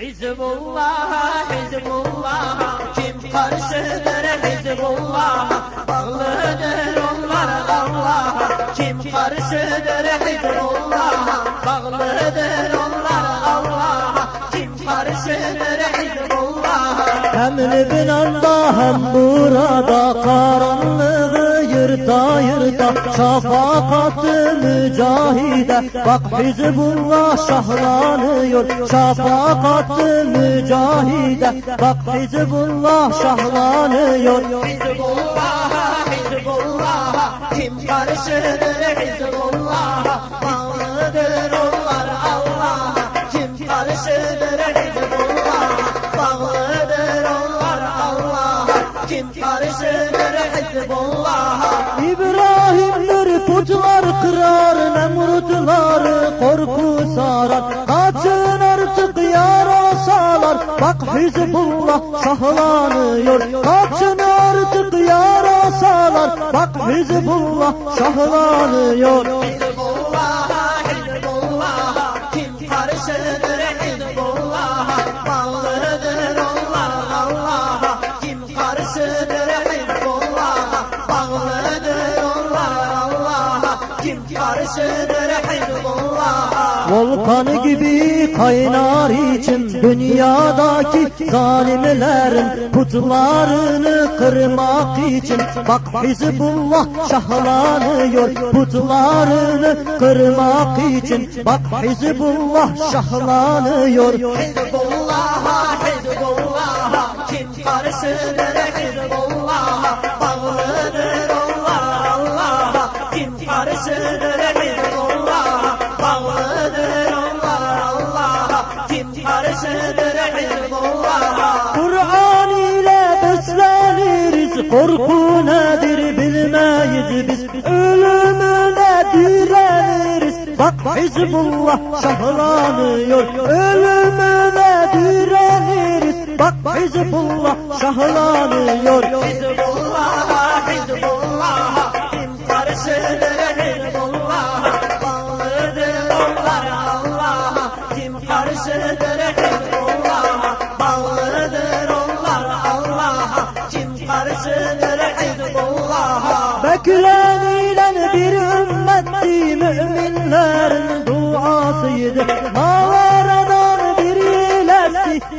Hizbullah, Hizbullah, kim karşıdır Hizbullah, bağlıdır onlar Allah'a. Kim karşıdır Hizbullah, bağlıdır onlar Allah'a. Kim karşıdır Hizbullah, Hem Lübnan'da hem burada karanlığı yırta Şafakatı mücahide Bak Hizbullah şahlanıyor Şafakatı mücahide Bak Hizbullah şahlanıyor. Hizbullah, Hizbullah, kim karşıdır Hizbullah, bağlıdır onlar Allah'a. Kim karşıdır Hizbullah, bağlıdır Karşıdır Hizbullah'a, İbrahim'dir putlar kırar Nemrutları korku sarar. Kaçın artık yarasalar Bak Hizbullah şahlanıyor. Kaçın artık yarasalar Bak Hizbullah şahlanıyor Kim karşıdır Hizbullah'a, Volkan gibi kaynar için dünyadaki zalimlerin putlarını kırmak için. Bak Hizbullah şahlanıyor putlarını kırmak için. Bak Hizbullah şahlanıyor. Hizbullah, Hizbullah, kim karşıdır korku nedir bilmeyiz biz. Ölümüne direniriz. Bak Hizbullah şahlanıyor. Ölümüne direniriz. Bak Hizbullah şahlanıyor. Hizbullah, Hizbullah, kim karşıdır Hizbullah'a, bağlıdır onlar Allah'a. Kim karşıdır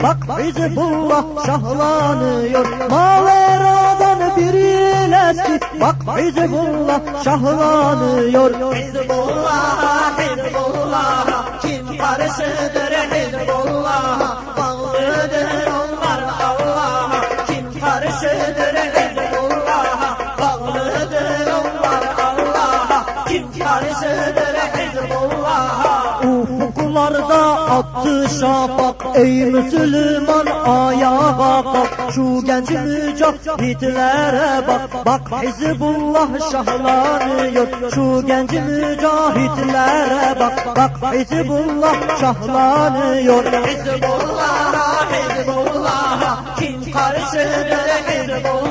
Bak Hizbullah şahlanıyor. Mağaradan bir ilerisi Bak Hizbullah şahlanıyor. Hizbullah, Hizbullah, kim karşıdır Hizbullah'a, bağlıdır onlar Allah'a. Kim karşıdır Hizbullah'a, bağlıdır onlar Allah'a. Kim karşıdır Hizbullah'a, Ufuklarda attı şafak Ey Müslüman ayağa kalk Şu genç mücahitlere bak. Bak Hizbullah şahlanıyor Şu genç mücahitlere bak. Bak Hizbullah şahlanıyor Hizbullah, Hizbullah, kim karşıdır Hizbullah'a,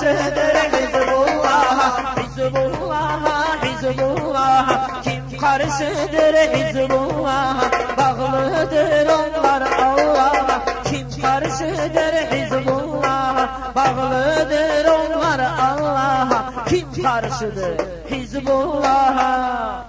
Kim karşıdır Hizbullah'a, Hizbullah'a, Hizbullah'a. Kim karşıdır Hizbullah'a, bağlıdır onlar Allah'a. Kim karşıdır Hizbullah'a, bağlıdır onlar Allah'a. Kim karşıdır Hizbullah'a?